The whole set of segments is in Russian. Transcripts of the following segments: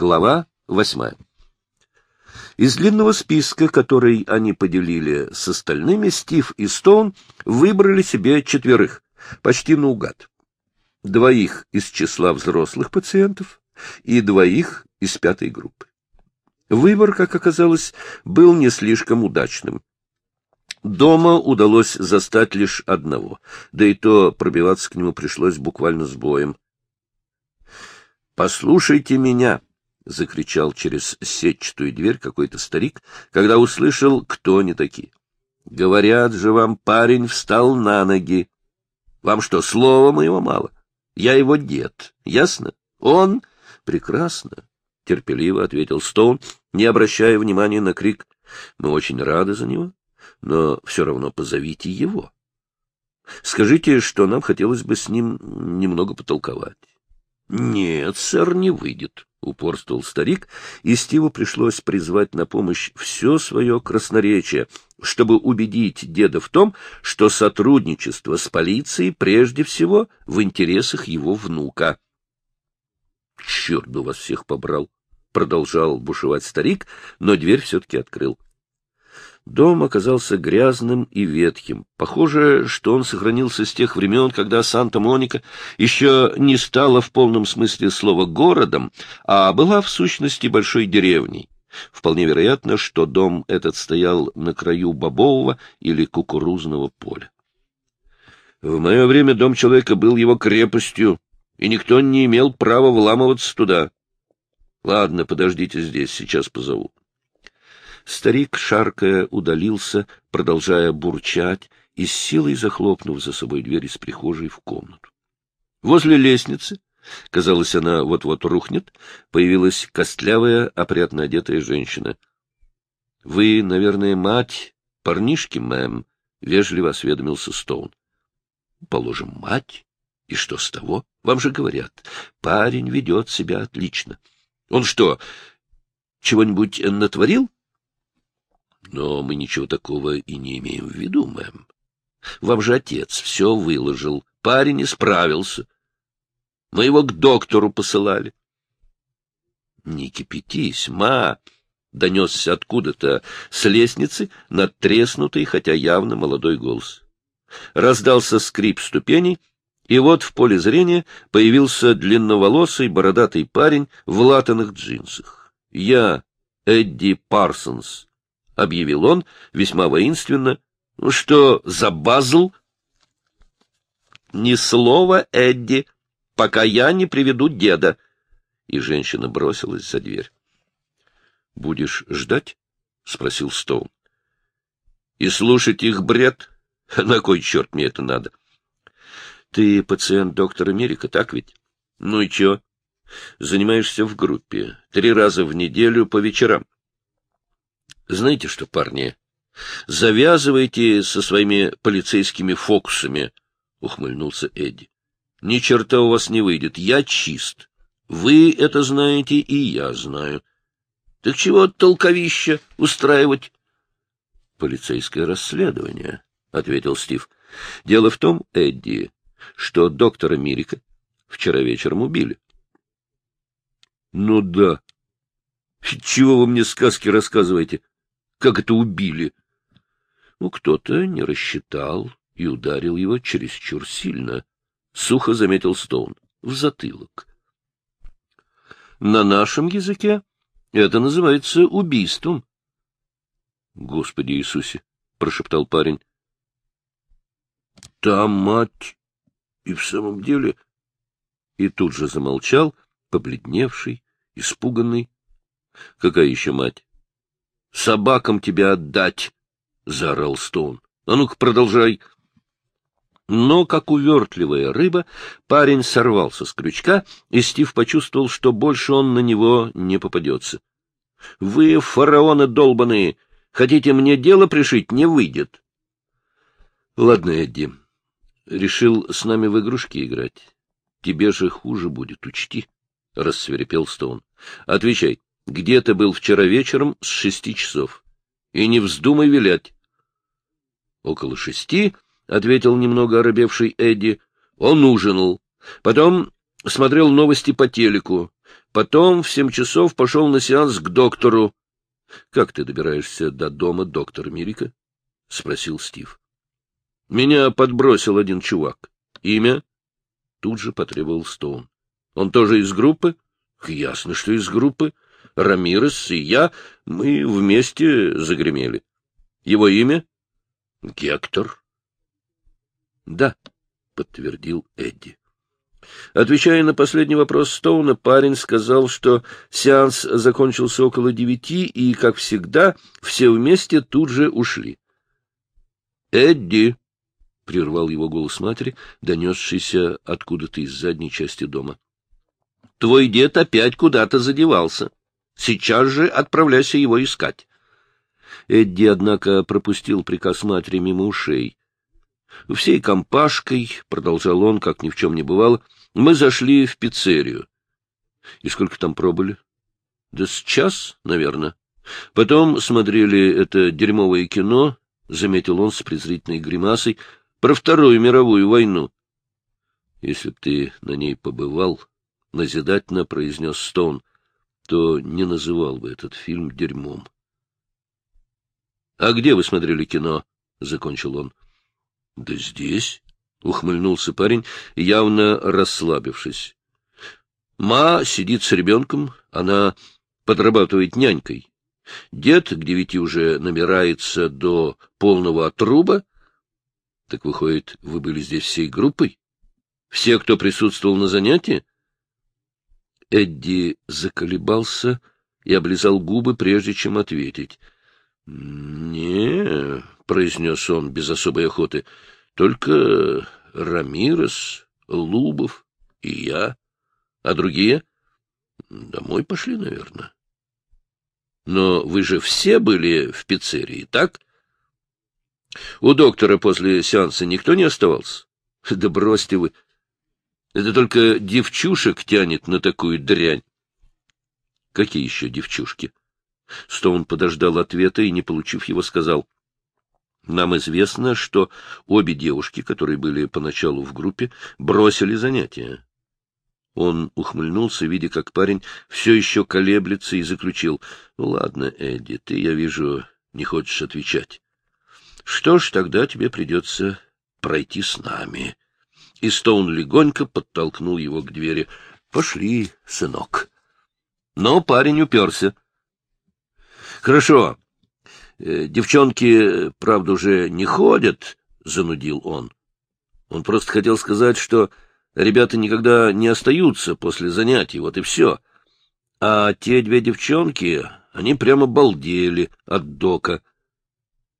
Глава восьмая. Из длинного списка, который они поделили с остальными, Стив и Стоун выбрали себе четверых, почти наугад. Двоих из числа взрослых пациентов и двоих из пятой группы. Выбор, как оказалось, был не слишком удачным. Дома удалось застать лишь одного, да и то пробиваться к нему пришлось буквально с боем. «Послушайте меня!» — закричал через сетчатую дверь какой-то старик, когда услышал, кто они такие. — Говорят же вам, парень встал на ноги. Вам что, слова моего мало? Я его дед, ясно? Он... — Прекрасно, — терпеливо ответил Стоун, не обращая внимания на крик. — Мы очень рады за него, но все равно позовите его. Скажите, что нам хотелось бы с ним немного потолковать. — Нет, сэр, не выйдет, — упорствовал старик, и Стиву пришлось призвать на помощь все свое красноречие, чтобы убедить деда в том, что сотрудничество с полицией прежде всего в интересах его внука. — Черт бы вас всех побрал! — продолжал бушевать старик, но дверь все-таки открыл. Дом оказался грязным и ветхим. Похоже, что он сохранился с тех времен, когда Санта-Моника еще не стала в полном смысле слова городом, а была в сущности большой деревней. Вполне вероятно, что дом этот стоял на краю бобового или кукурузного поля. В мое время дом человека был его крепостью, и никто не имел права вламываться туда. Ладно, подождите здесь, сейчас позову. Старик, шаркая, удалился, продолжая бурчать и с силой захлопнув за собой дверь из прихожей в комнату. Возле лестницы, казалось, она вот-вот рухнет, появилась костлявая, опрятно одетая женщина. — Вы, наверное, мать парнишки, мэм? — вежливо осведомился Стоун. — Положим, мать. И что с того? Вам же говорят, парень ведет себя отлично. Он что, чего-нибудь натворил? — но мы ничего такого и не имеем в виду, мэм. Вам же отец все выложил, парень не справился. Мы его к доктору посылали. — Не кипятись, ма! — донесся откуда-то с лестницы надтреснутый, хотя явно молодой голос. Раздался скрип ступеней, и вот в поле зрения появился длинноволосый бородатый парень в латаных джинсах. Я, Эдди Парсонс, — объявил он весьма воинственно. — что за базл? — Ни слова, Эдди, пока я не приведу деда. И женщина бросилась за дверь. — Будешь ждать? — спросил Стоун. — И слушать их бред? На кой черт мне это надо? — Ты пациент доктора Мерика, так ведь? — Ну и чё? Занимаешься в группе, три раза в неделю по вечерам. — знаете что, парни, завязывайте со своими полицейскими фокусами, — ухмыльнулся Эдди. — Ни черта у вас не выйдет, я чист. Вы это знаете, и я знаю. Так чего толковище устраивать? — Полицейское расследование, — ответил Стив. — Дело в том, Эдди, что доктора Мирика вчера вечером убили. — Ну да. Чего вы мне сказки рассказываете? Как это убили? Ну, кто-то не рассчитал и ударил его чересчур сильно. Сухо заметил Стоун. В затылок. На нашем языке это называется убийством. Господи Иисусе! — прошептал парень. — Та мать и в самом деле... И тут же замолчал, побледневший, испуганный. — Какая еще мать? Собакам тебя отдать! — заорал Стоун. — А ну-ка, продолжай! Но, как увертливая рыба, парень сорвался с крючка, и Стив почувствовал, что больше он на него не попадется. — Вы, фараоны долбаные, хотите мне дело пришить? Не выйдет. — Ладно, Эдди, решил с нами в игрушки играть. Тебе же хуже будет, учти, — рассверепел Стоун. — Отвечай, где ты был вчера вечером с шести часов? И не вздумай вилять. — Около шести, — ответил немного оробевший Эдди. Он ужинал. Потом смотрел новости по телеку. Потом в семь часов пошел на сеанс к доктору. — Как ты добираешься до дома доктора Мирика? — спросил Стив. — Меня подбросил один чувак. Имя? Тут же потребовал Стоун. — Он тоже из группы? — Ясно, что из группы. Рамирес и я, мы вместе загремели. Его имя? — Гектор. — Да, — подтвердил Эдди. Отвечая на последний вопрос Стоуна, парень сказал, что сеанс закончился около девяти, и, как всегда, все вместе тут же ушли. — Эдди! — прервал его голос матери, донесшийся откуда-то из задней части дома. — Твой дед опять куда-то задевался. Сейчас же отправляйся его искать. Эдди, однако, пропустил приказ матери мимо ушей. Всей компашкой, — продолжал он, как ни в чем не бывало, — мы зашли в пиццерию. И сколько там пробыли? Да с час, наверное. Потом смотрели это дерьмовое кино, — заметил он с презрительной гримасой, — про Вторую мировую войну. Если б ты на ней побывал, — назидательно произнес Стоун, — то не называл бы этот фильм дерьмом. — А где вы смотрели кино? — закончил он. — Да здесь. — ухмыльнулся парень, явно расслабившись. Ма сидит с ребенком, она подрабатывает нянькой. Дед к девяти уже набирается до полного отруба. Так выходит, вы были здесь всей группой? Все, кто присутствовал на занятии? Эдди заколебался и облизал губы, прежде чем ответить. — Не, — произнес он без особой охоты, — только Рамирес, Лубов и я. А другие? Домой пошли, наверное. Но вы же все были в пиццерии, так? У доктора после сеанса никто не оставался? Да бросьте вы. Это только девчушек тянет на такую дрянь. Какие еще девчушки? Стоун подождал ответа и, не получив его, сказал — нам известно, что обе девушки, которые были поначалу в группе, бросили занятия. Он ухмыльнулся, видя, как парень все еще колеблется, и заключил. — Ну, ладно, Эдди, ты, я вижу, не хочешь отвечать. Что ж, тогда тебе придется пройти с нами. И Стоун легонько подтолкнул его к двери. — Пошли, сынок. Но парень уперся. — Хорошо, Э, девчонки, правда, уже не ходят, — занудил он. Он просто хотел сказать, что ребята никогда не остаются после занятий, вот и все. А те две девчонки, они прямо балдели от дока,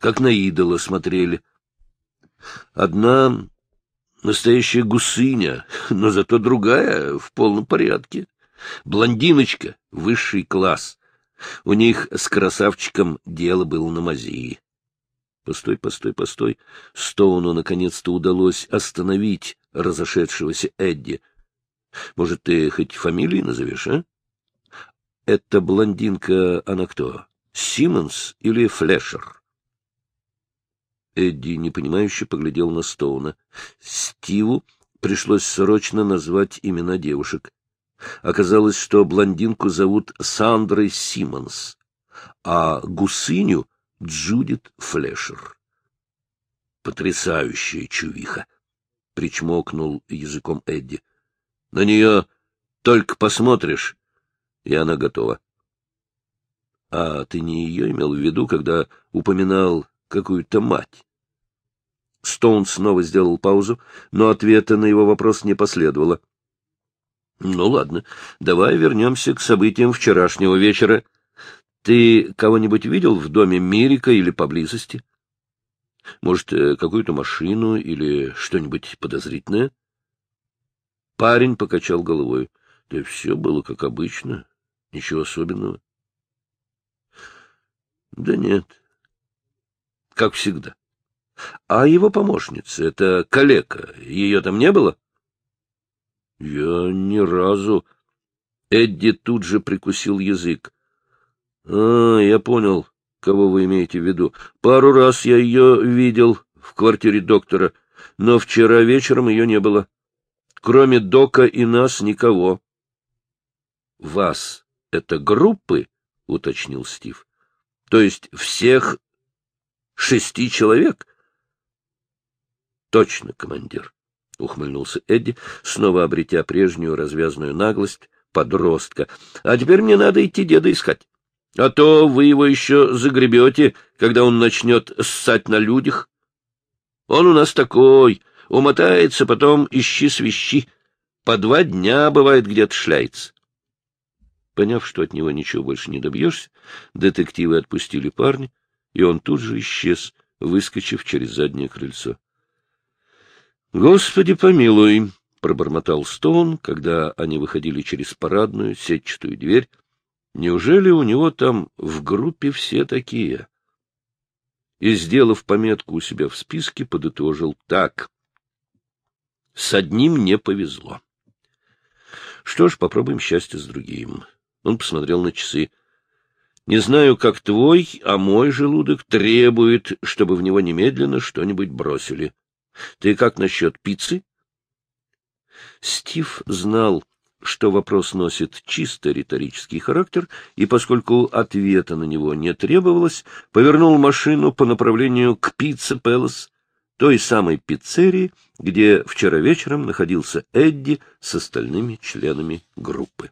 как на идола смотрели. Одна настоящая гусыня, но зато другая в полном порядке. Блондиночка, высший класс — у них с красавчиком дело было на мази. Постой, постой, постой. Стоуну наконец-то удалось остановить разошедшегося Эдди. Может, ты хоть фамилии назовешь, а? Эта блондинка, она кто? Симмонс или Флешер? Эдди непонимающе поглядел на Стоуна. Стиву пришлось срочно назвать имена девушек. Оказалось, что блондинку зовут Сандрой Симмонс, а гусыню — Джудит Флешер. Потрясающая чувиха! — причмокнул языком Эдди. — На нее только посмотришь, и она готова. — А ты не ее имел в виду, когда упоминал какую-то мать? Стоун снова сделал паузу, но ответа на его вопрос не последовало. — ну, ладно, давай вернемся к событиям вчерашнего вечера. Ты кого-нибудь видел в доме Мирика или поблизости? Может, э, какую-то машину или что-нибудь подозрительное? Парень покачал головой. Да все было как обычно, ничего особенного. Да нет, как всегда. А его помощница, это калека, ее там не было? — Я ни разу... Эдди тут же прикусил язык. — А, я понял, кого вы имеете в виду. Пару раз я ее видел в квартире доктора, но вчера вечером ее не было. Кроме Дока и нас никого. вас — это группы? — уточнил Стив. — То есть всех шести человек? — Точно, командир, — ухмыльнулся Эдди, снова обретя прежнюю развязную наглость подростка. — А теперь мне надо идти деда искать. А то вы его еще загребете, когда он начнет ссать на людях. Он у нас такой, умотается, потом ищи свищи. По два дня, бывает, где-то шляется. Поняв, что от него ничего больше не добьешься, детективы отпустили парня, и он тут же исчез, выскочив через заднее крыльцо. — Господи помилуй! — пробормотал Стоун, когда они выходили через парадную сетчатую дверь, Неужели у него там в группе все такие? И, сделав пометку у себя в списке, подытожил так. С одним не повезло. Что ж, попробуем счастье с другим. Он посмотрел на часы. Не знаю, как твой, а мой желудок требует, чтобы в него немедленно что-нибудь бросили. Ты как насчет пиццы? Стив знал, что вопрос носит чисто риторический характер, и поскольку ответа на него не требовалось, повернул машину по направлению к Пицца Пелос, той самой пиццерии, где вчера вечером находился Эдди с остальными членами группы.